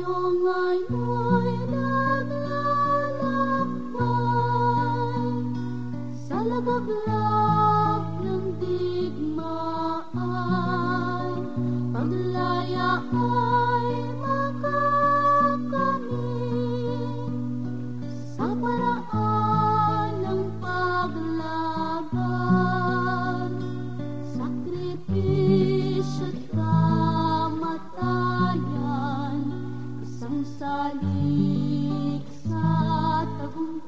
on thy Bumsalik sa tagumpay.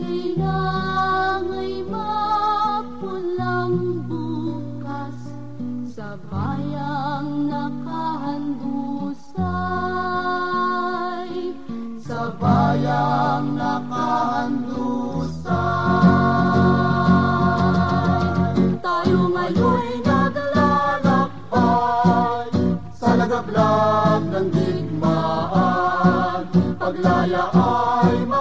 Kailangan'y mapulang bukas sa bayan. paglalaan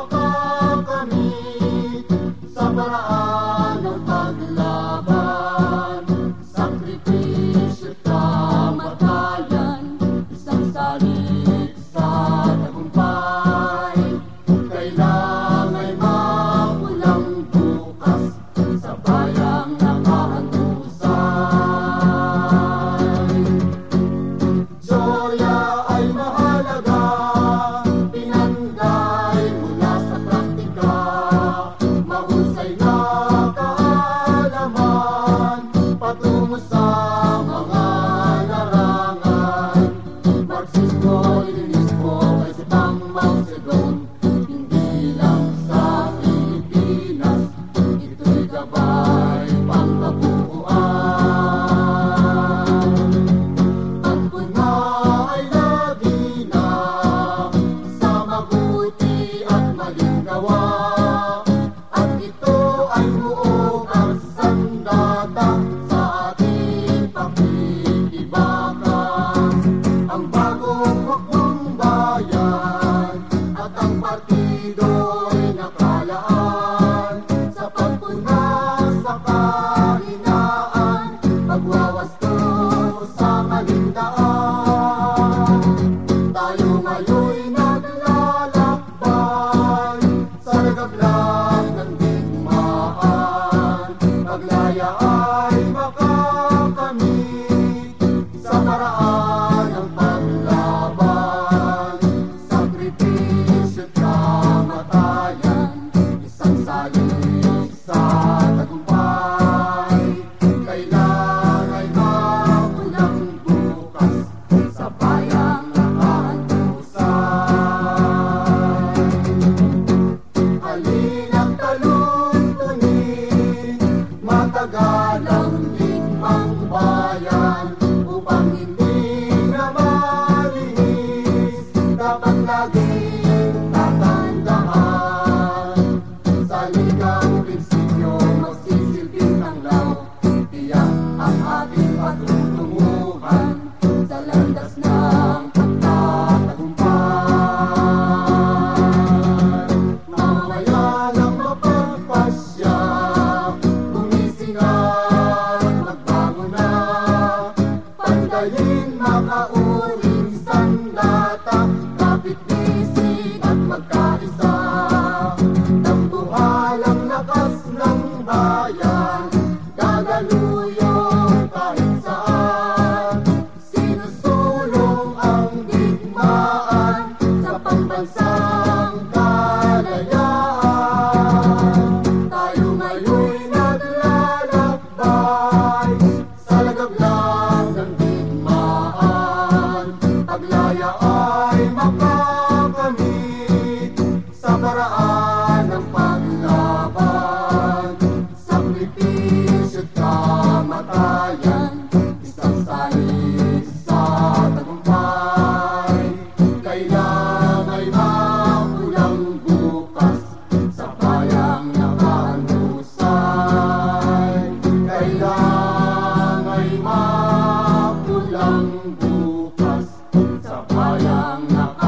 asawa At ito ay buong sandata Sa ating pakikibakan Ang bagong hukbong bayan At ang partido'y nakalaan Sa pagpuna sa kahinaan Pagwawas come. Manipis at sa tagumpay. Kailan ay bukas Sa bayang napanusay Kailan ay bukas Sa bayang napanusay